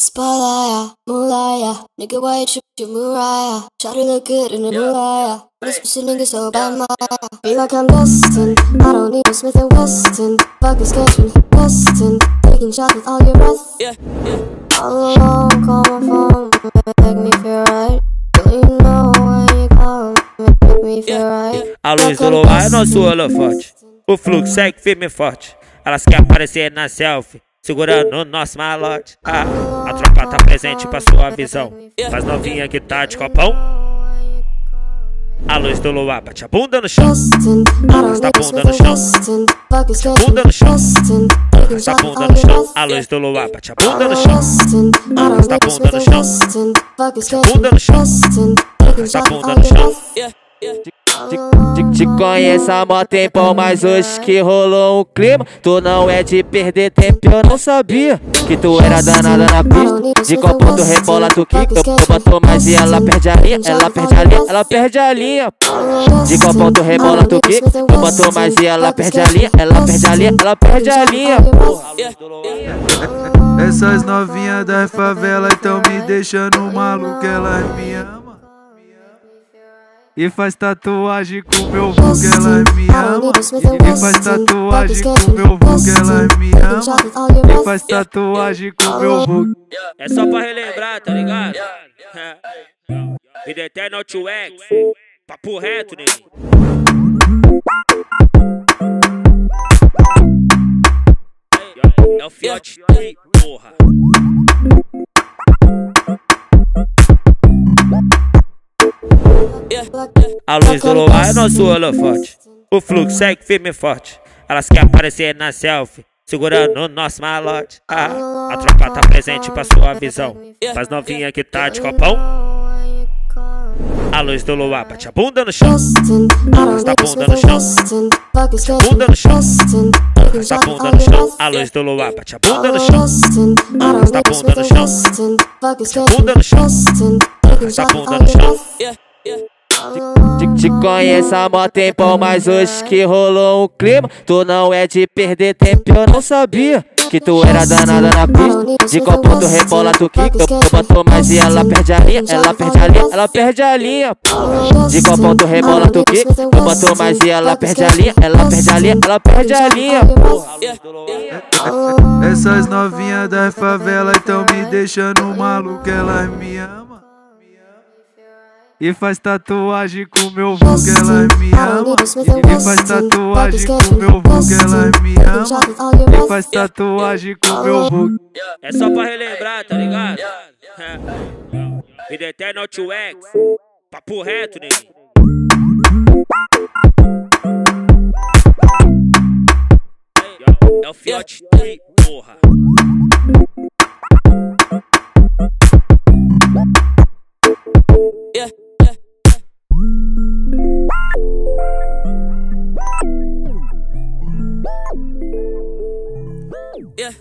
Spotlight, moonlight, nigga, why you trip to Mariah? Shawty look good in the moonlight. This pussy nigga so bad, my Feel like I'm destined. I don't need a Smith and Weston. Fuck this catch me, Weston. Taking shots with all your breath. Yeah, yeah. All alone, call my phone, make me feel right. Girl, you know when you call, make me feel right. A luz do luar é nosso holofote. O fluxo segue firme e forte. Elas querem aparecer na selfie, segurando o nosso malote. Ah, a tropa tá presente pra sua visão. Faz novinha que tá de copão. A luz do luar bate a bunda no chão. Arrasta a a bunda no chão. This catch Bunda no chão. Arrasta a bunda no chão. A luz do luar bate a bunda no chão. Arrasta a a bunda no chão. This catch Bunda no chão. Arrasta a bunda no chão. Te, te conheço há mó tempão, mas hoje que rolou um clima Tu não é de perder tempo, eu não sabia Que tu era danada na pista. De qual ponto rebola tu quica Eu, eu boto mais e ela perde a linha Ela perde a linha, ela perde a linha. De qual ponto rebola tu quica Eu boto mais e ela perde a linha Ela perde a linha, ela perde a linha Essas novinhas da favela então me deixando maluco, elas me amam. E faz tatuagem com meu vulgo, elas me amam. E faz tatuagem com meu vulgo, elas me amam. E faz tatuagem com meu vulgo. É só pra relembrar, tá ligado? Vida eterna to X. Papo reto, neguinho. É o Fiote Tri, porra. A luz do luar é nosso holofote. O fluxo segue firme e forte. Elas querem aparecer na selfie, segurando o nosso malote. Ah, a tropa tá presente pra sua visão. Faz novinha que tá de copão. A luz do luar bate a bunda no chão. Arrasta a a bunda no chão. This catch Bunda no chão. Arrasta a bunda no chão. A luz do luar bate a bunda no chão. Arrasta a a bunda no chão. This catch Bunda no chão. Arrasta a bunda no chão. Te, te conheço há mó tempão, mas hoje que rolou um clima Tu não é de perder tempo, eu não sabia Que tu era danada na pista De qual ponto rebola tu quica Eu, boto mais e ela perde a linha Ela perde a linha, ela perde a linha De qual ponto rebola tu quica Eu boto mais e ela perde a linha Ela perde a linha, ela perde a linha. Essas novinhas da favela então me deixando maluco, elas me amam. E faz tatuagem com meu vulgo, elas me amam. E faz tatuagem com meu vulgo, elas me amam. E faz tatuagem com meu vulgo. É só pra relembrar, tá ligado? Vida eterna to X. Papo reto, neguinho. É o Fiote Tri, porra. Yeah.